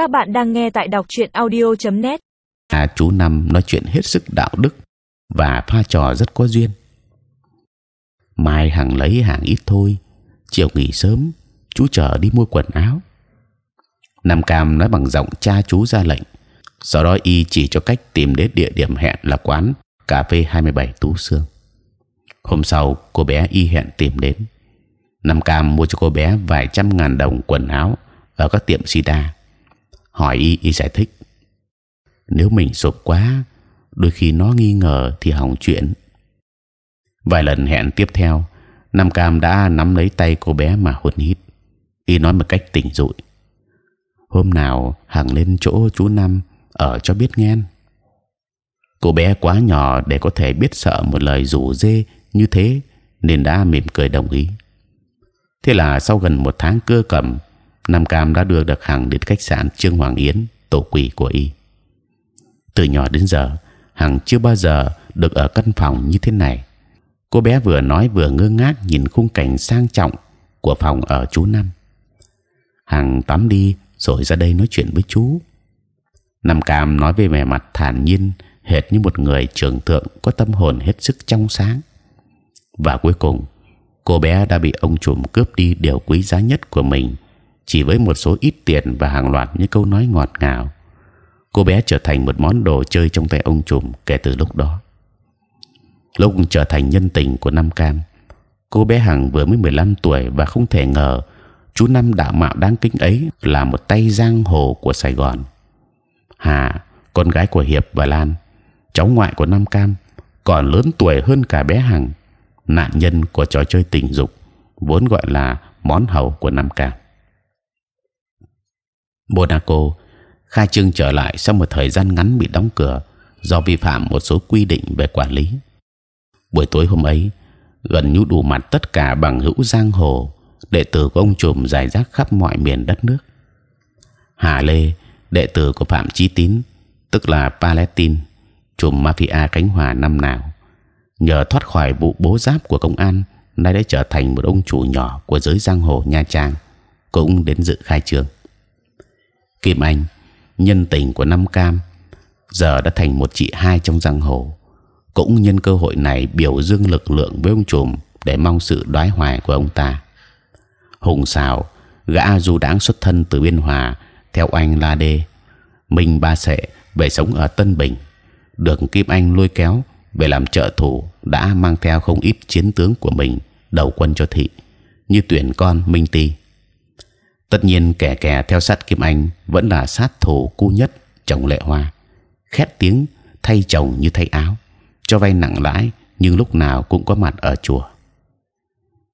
Các bạn đang nghe tại đọc truyện audio.net. À, chú năm nói chuyện hết sức đạo đức và pha trò rất có duyên. Mai hàng lấy hàng ít thôi, chiều nghỉ sớm, chú chờ đi mua quần áo. Nam Cam nói bằng giọng cha chú ra lệnh. Sau đó y chỉ cho cách tìm đến địa điểm hẹn là quán cà phê 27 Tú xương Hôm sau, cô bé y hẹn tìm đến. Nam Cam mua cho cô bé vài trăm ngàn đồng quần áo ở các tiệm sida. Hỏi y y giải thích. Nếu mình sụp quá, đôi khi nó nghi ngờ thì hỏng chuyện. Vài lần hẹn tiếp theo, Nam Cam đã nắm lấy tay cô bé mà hôn hít. Y nói một cách tỉnh rụi. Hôm nào hằng lên chỗ chú Năm ở cho biết nghe. Cô bé quá nhỏ để có thể biết sợ một lời rủ dê như thế, nên đã mỉm cười đồng ý. Thế là sau gần một tháng cưa cầm, Nam Cam đã đưa được Hằng đến khách sạn Trương Hoàng Yến, tổ quỷ của y. Từ nhỏ đến giờ, Hằng chưa bao giờ được ở căn phòng như thế này. Cô bé vừa nói vừa ngơ ngác nhìn khung cảnh sang trọng của phòng ở chú Năm. Hằng tắm đi rồi ra đây nói chuyện với chú. Nam Cam nói về vẻ mặt thản nhiên, hệt như một người trưởng thượng có tâm hồn hết sức trong sáng. Và cuối cùng, cô bé đã bị ông trùm cướp đi điều quý giá nhất của mình, chỉ với một số ít tiền và hàng loạt những câu nói ngọt ngào. Cô bé trở thành một món đồ chơi trong tay ông trùm kể từ lúc đó. Lúc trở thành nhân tình của Nam Cam, cô bé Hằng vừa mới 15 tuổi và không thể ngờ chú Năm đạo mạo đáng kính ấy là một tay giang hồ của Sài Gòn. Hà, con gái của Hiệp và Lan, cháu ngoại của Nam Cam, còn lớn tuổi hơn cả bé Hằng, nạn nhân của trò chơi tình dục, vốn gọi là món hầu của Nam Cam. Monaco khai trương trở lại sau một thời gian ngắn bị đóng cửa do vi phạm một số quy định về quản lý. Buổi tối hôm ấy, gần như đủ mặt tất cả bằng hữu giang hồ, đệ tử của ông trùm giải rác khắp mọi miền đất nước. Hà Lê, đệ tử của Phạm Chí Tín, tức là Palestine, trùm mafia cánh hòa năm nào, nhờ thoát khỏi vụ bố giáp của công an, nay đã trở thành một ông chủ nhỏ của giới giang hồ Nha Trang, cũng đến dự khai trương. Kim Anh, nhân tình của Nam Cam, giờ đã thành một chị hai trong giang hồ, cũng nhân cơ hội này biểu dương lực lượng với ông trùm để mong sự đoái hoài của ông ta. Hùng Sào, gã du đáng xuất thân từ biên hòa theo anh La Đê, Minh Ba Sệ về sống ở Tân Bình, được Kim Anh lôi kéo về làm trợ thủ đã mang theo không ít chiến tướng của mình đầu quân cho thị như tuyển con Minh Ti. Tất nhiên kẻ kẻ theo sát Kim Anh vẫn là sát thủ cu nhất chồng lệ hoa, khét tiếng thay chồng như thay áo, cho vay nặng lãi nhưng lúc nào cũng có mặt ở chùa.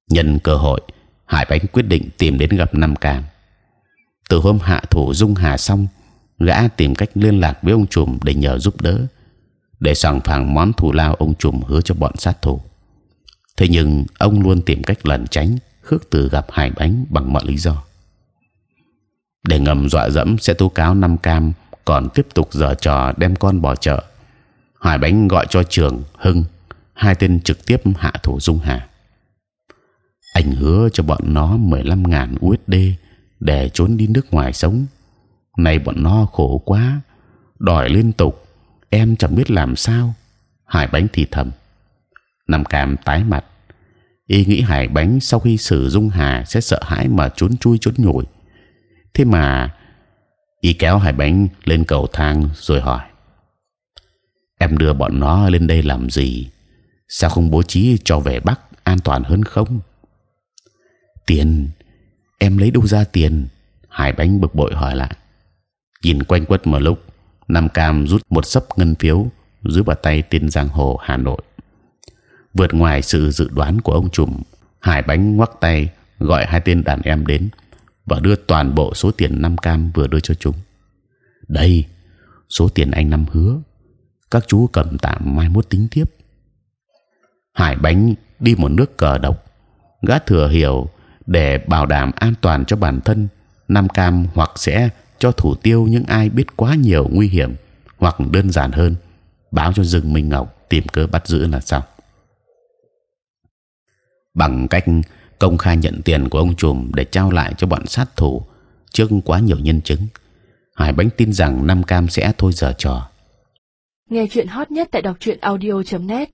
Nhân cơ hội, Hải Bánh quyết định tìm đến gặp Nam Cam. Từ hôm hạ thủ Dung Hà xong, gã tìm cách liên lạc với ông trùm để nhờ giúp đỡ, để sẵn phẳng món thù lao ông trùm hứa cho bọn sát thủ. Thế nhưng ông luôn tìm cách lẩn tránh khước từ gặp Hải Bánh bằng mọi lý do để ngầm dọa dẫm sẽ tố cáo Nam Cam còn tiếp tục giở trò đem con bỏ chợ. Hải Bánh gọi cho Trường Hưng hai tên trực tiếp hạ thủ Dung Hà. Anh hứa cho bọn nó 15 ngàn USD để trốn đi nước ngoài sống. Này bọn nó khổ quá, đòi liên tục, em chẳng biết làm sao. Hải Bánh thì thầm. Nam Cam tái mặt, y nghĩ Hải Bánh sau khi xử Dung Hà sẽ sợ hãi mà trốn chui trốn nhủi thế mà y kéo hải bánh lên cầu thang rồi hỏi, em đưa bọn nó lên đây làm gì? Sao không bố trí cho về bắc an toàn hơn không? Tiền, em lấy đâu ra tiền? Hải bánh bực bội hỏi lại. Nhìn quanh quất một lúc, nam cam rút một sấp ngân phiếu dưới vào tay tên giang hồ hà nội. Vượt ngoài sự dự đoán của ông trùm hải bánh ngoắc tay gọi hai tên đàn em đến và đưa toàn bộ số tiền năm cam vừa đưa cho chúng. Đây, số tiền anh năm hứa, các chú cầm tạm mai mốt tính tiếp. Hải bánh đi một nước cờ độc, gã thừa hiểu để bảo đảm an toàn cho bản thân, năm Cam hoặc sẽ cho thủ tiêu những ai biết quá nhiều nguy hiểm, hoặc đơn giản hơn, báo cho rừng Minh Ngọc tìm cớ bắt giữ là xong. Bằng cách công khai nhận tiền của ông trùm để trao lại cho bọn sát thủ trước quá nhiều nhân chứng. Hải Bánh tin rằng Nam Cam sẽ thôi giờ trò. Nghe chuyện hot nhất tại đọc truyện audio .net